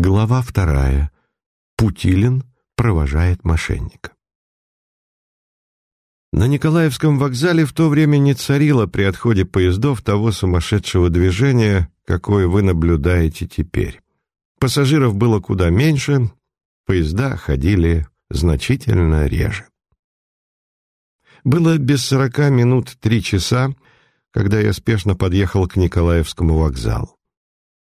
Глава вторая. Путилин провожает мошенника. На Николаевском вокзале в то время не царило при отходе поездов того сумасшедшего движения, какое вы наблюдаете теперь. Пассажиров было куда меньше, поезда ходили значительно реже. Было без сорока минут три часа, когда я спешно подъехал к Николаевскому вокзалу.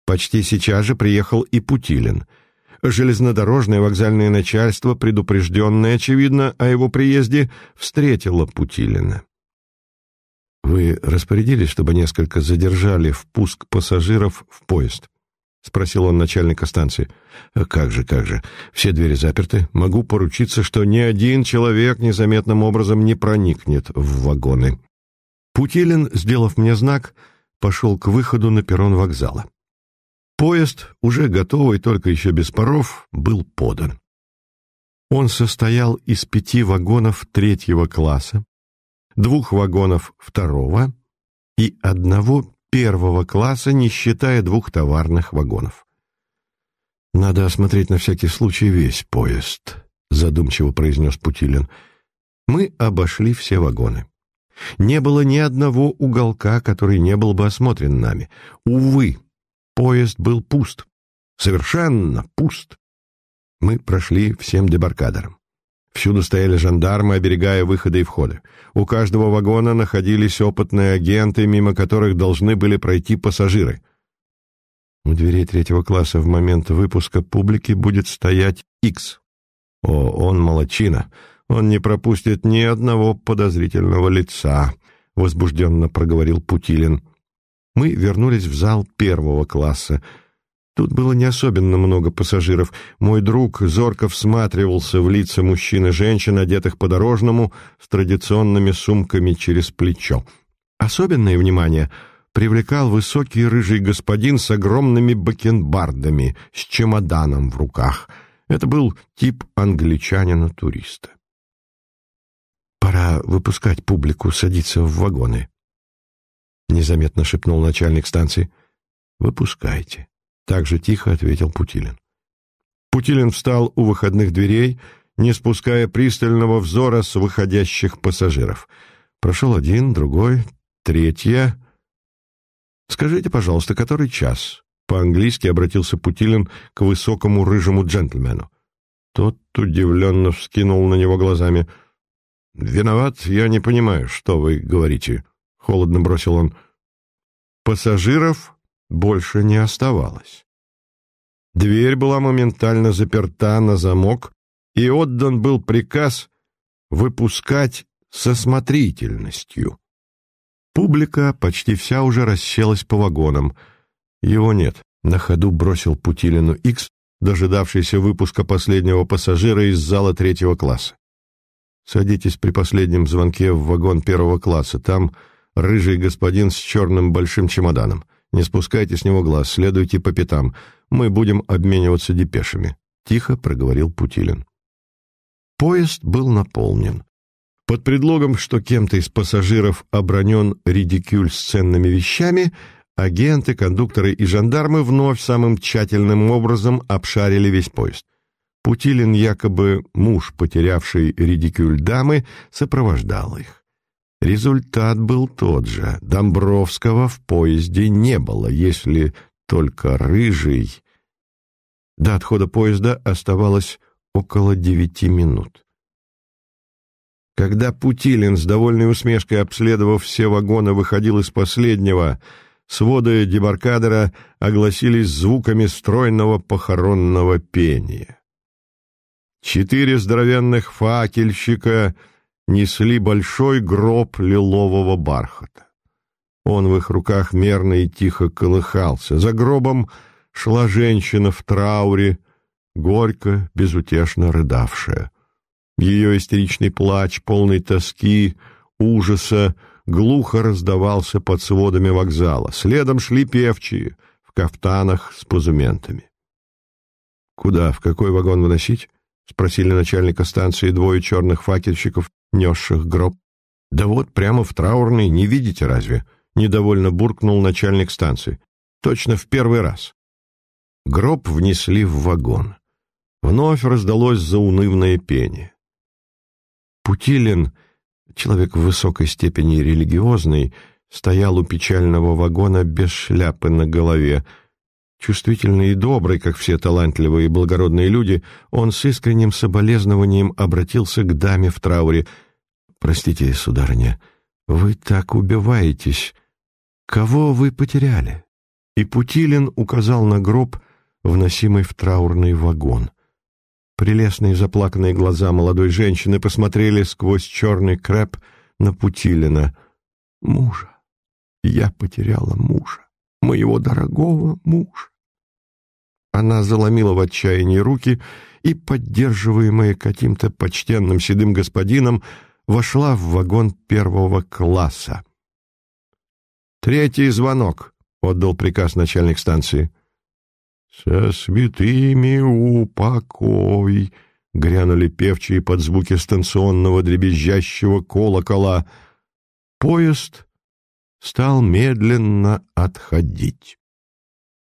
Почти сейчас же приехал и Путилин. Железнодорожное вокзальное начальство, предупрежденное, очевидно, о его приезде, встретило Путилина. «Вы распорядились, чтобы несколько задержали впуск пассажиров в поезд?» — спросил он начальника станции. «Как же, как же. Все двери заперты. Могу поручиться, что ни один человек незаметным образом не проникнет в вагоны». Путилин, сделав мне знак, пошел к выходу на перрон вокзала. Поезд, уже готовый, только еще без паров, был подан. Он состоял из пяти вагонов третьего класса, двух вагонов второго и одного первого класса, не считая двух товарных вагонов. «Надо осмотреть на всякий случай весь поезд», — задумчиво произнес Путилин. «Мы обошли все вагоны. Не было ни одного уголка, который не был бы осмотрен нами. Увы, Поезд был пуст. Совершенно пуст. Мы прошли всем дебаркадером. Всюду стояли жандармы, оберегая выходы и входы. У каждого вагона находились опытные агенты, мимо которых должны были пройти пассажиры. У дверей третьего класса в момент выпуска публики будет стоять X. О, он молочина. Он не пропустит ни одного подозрительного лица, возбужденно проговорил Путилин. Мы вернулись в зал первого класса. Тут было не особенно много пассажиров. Мой друг зорко всматривался в лица мужчин и женщин, одетых по-дорожному, с традиционными сумками через плечо. Особенное внимание привлекал высокий рыжий господин с огромными бакенбардами, с чемоданом в руках. Это был тип англичанина-туриста. «Пора выпускать публику, садиться в вагоны», незаметно шепнул начальник станции. «Выпускайте», — так же тихо ответил Путилин. Путилин встал у выходных дверей, не спуская пристального взора с выходящих пассажиров. Прошел один, другой, третья. «Скажите, пожалуйста, который час?» По-английски обратился Путилин к высокому рыжему джентльмену. Тот удивленно вскинул на него глазами. «Виноват, я не понимаю, что вы говорите», — холодно бросил он. Пассажиров больше не оставалось. Дверь была моментально заперта на замок, и отдан был приказ выпускать со смотрительностью. Публика почти вся уже расселась по вагонам. Его нет. На ходу бросил Путилину Икс, дожидавшийся выпуска последнего пассажира из зала третьего класса. «Садитесь при последнем звонке в вагон первого класса. Там рыжий господин с черным большим чемоданом. Не спускайте с него глаз, следуйте по пятам. Мы будем обмениваться депешами», — тихо проговорил Путилин. Поезд был наполнен. Под предлогом, что кем-то из пассажиров обронен редикюль с ценными вещами, агенты, кондукторы и жандармы вновь самым тщательным образом обшарили весь поезд. Путилин, якобы муж, потерявший редикюль дамы, сопровождал их. Результат был тот же. Домбровского в поезде не было, если только рыжий. До отхода поезда оставалось около девяти минут. Когда Путилин с довольной усмешкой, обследовав все вагоны, выходил из последнего, своды дебаркадера огласились звуками стройного похоронного пения. Четыре здоровенных факельщика — несли большой гроб лилового бархата. Он в их руках мерно и тихо колыхался. За гробом шла женщина в трауре, горько, безутешно рыдавшая. Ее истеричный плач, полный тоски, ужаса, глухо раздавался под сводами вокзала. Следом шли певчие в кафтанах с позументами. «Куда, в какой вагон выносить?» — спросили начальника станции двое черных факельщиков несших гроб. «Да вот, прямо в траурный, не видите разве?» — недовольно буркнул начальник станции. «Точно в первый раз». Гроб внесли в вагон. Вновь раздалось заунывное пение. Путилин, человек в высокой степени религиозный, стоял у печального вагона без шляпы на голове. Чувствительный и добрый, как все талантливые и благородные люди, он с искренним соболезнованием обратился к даме в трауре. «Простите, сударыня, вы так убиваетесь. Кого вы потеряли?» И Путилин указал на гроб, вносимый в траурный вагон. Прелестные заплаканные глаза молодой женщины посмотрели сквозь черный крэп на Путилина. «Мужа! Я потеряла мужа, моего дорогого мужа!» Она заломила в отчаянии руки и, поддерживаемая каким-то почтенным седым господином, вошла в вагон первого класса. «Третий звонок», — отдал приказ начальник станции. «Со святыми упокой!» — грянули певчие под звуки станционного дребезжащего колокола. Поезд стал медленно отходить.